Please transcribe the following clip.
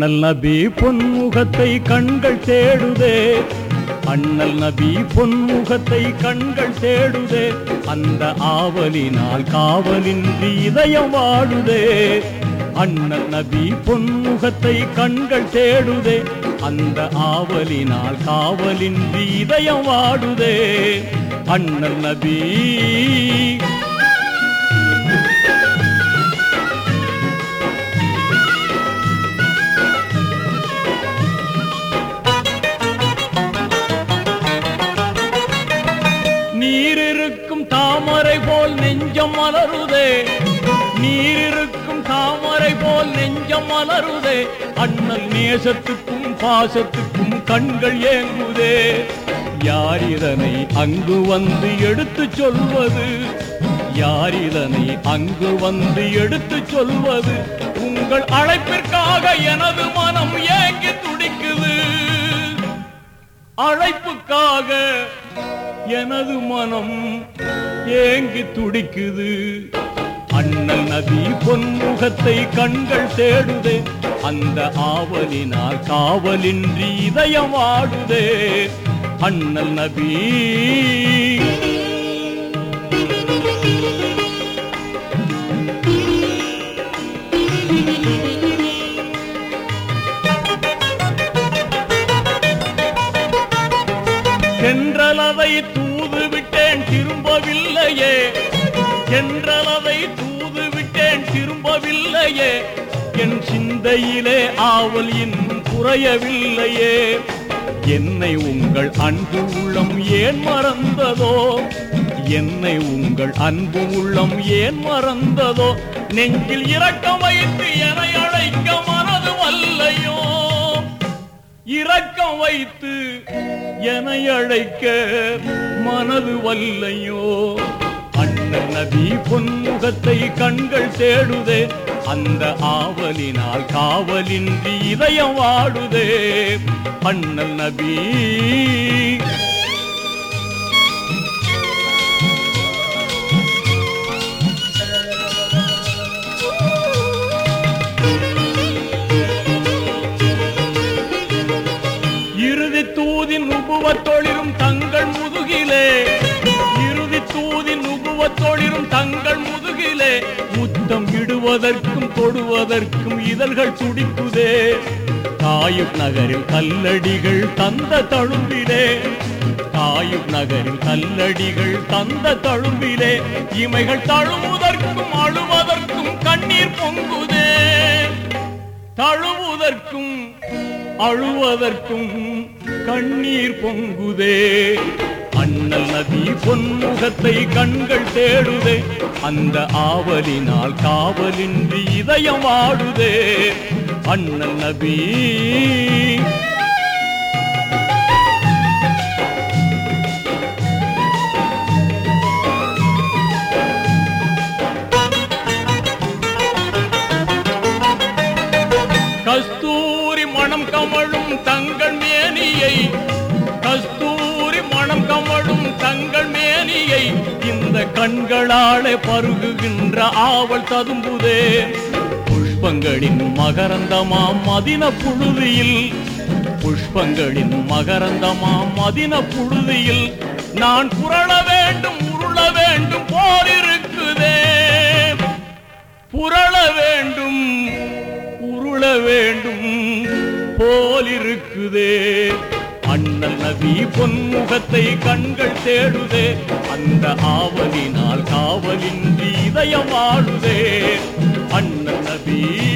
அண்ணல் நபி பொன்முகத்தை கண்கள் தேடுதே. அண்ணல் நபி பொன்முகத்தை கண்கள் தேடுதே. அந்த ஆவலினால் காவலின்றி இதயம் வாடுதே அண்ணல் நபி பொன்முகத்தை கண்கள் தேடுதே. அந்த ஆவலினால் காவலின்றி இதயம் வாடுதே அண்ணல் நபி மலருதே. நீரிருக்கும் தாமரை போல் நெஞ்சம் மலருதே. அண்ணல் நேசத்துக்கும் பாசத்துக்கும் கண்கள் ஏங்குதே. யார் இதனை அங்கு வந்து எடுத்து சொல்வது? யார் இதனை அங்கு வந்து எடுத்து சொல்வது? உங்கள் அழைப்பிற்காக எனது மனம் ஏங்கி துடிக்குது. அழைப்புக்காக எனது மனம் ஏங்கி துடிக்குது. அண்ணல் நபி பொன்முகத்தை கண்கள் தேடுதே. அந்த ஆவலினால் காவலின்றி இதயம் வாடுதே அண்ணல் நபி சென்றலதை தூது விட்டேன் திரும்பவில்லையே. என்றளவை தூது விட்டேன் திரும்பவில்லையே. என் சிந்தையிலே ஆவல் இன்னும் குறையவில்லையே. என்னை உங்கள் அன்பு உள்ளம் ஏன் மறந்ததோ? என்னை உங்கள் அன்பு உள்ளம் ஏன் மறந்ததோ? நெஞ்சில் இரக்கம் வைத்து என அழைக்க மனது வல்லையோ இரக்கம் வைத்து என அழைக்க மனது வல்லையோ? அண்ணன் நபி பொன்முகத்தை கண்கள் தேடுதே அந்த ஆவலினால் காவலின்றி இதயம் வாடுதே. அண்ணல் நபி தூதின் உபுவத்தொழிலும் தங்கள் முதுகிலே. இறுதி தூதின் உபுவத்தொழிலும் தங்கள் முதுகிலே. முத்தம் இடுவதற்கும் தொடுவதற்கும் இதழ்கள் துடிக்குதே. தாயுப் நகரில் கல்லடிகள் தந்த தழும்பிலே. தாயுப் நகரில் கல்லடிகள் தந்த தழும்பிலே. இமைகள் தழுவதற்கும் அழுவதற்கும் கண்ணீர் பொங்குதே. தழுவதற்கும் அழுவதற்கும் கண்ணீர் பொங்குதே. அண்ணல் நதி பொன்முகத்தை கண்கள் தேடுதே. அந்த ஆவலினால் காவலின்றி இதயம் ஆடுதே. அண்ணல் நபி மனம் கமழும் தங்கள் மேனியை. கஸ்தூரி மணம் கமழும் தங்கள் மேனியை. இந்த கண்களாலே பருகுகின்ற ஆவல் ததும்புதே. புஷ்பங்களின் மகரந்தமாம் மதின புழுதியில். புஷ்பங்களின் மகரந்தமாம் மதின புழுதியில். நான் புரள வேண்டும் உருள வேண்டும் போலிருக்குதே. புரள வேண்டும் உருள வேண்டும். போலிருக்குதே. அண்ணன் நபி பொன்முகத்தை கண்கள் தேடுதே. அந்த ஆவலினால் காவலின்றி இதயம் வாழுதே அண்ணன் நபி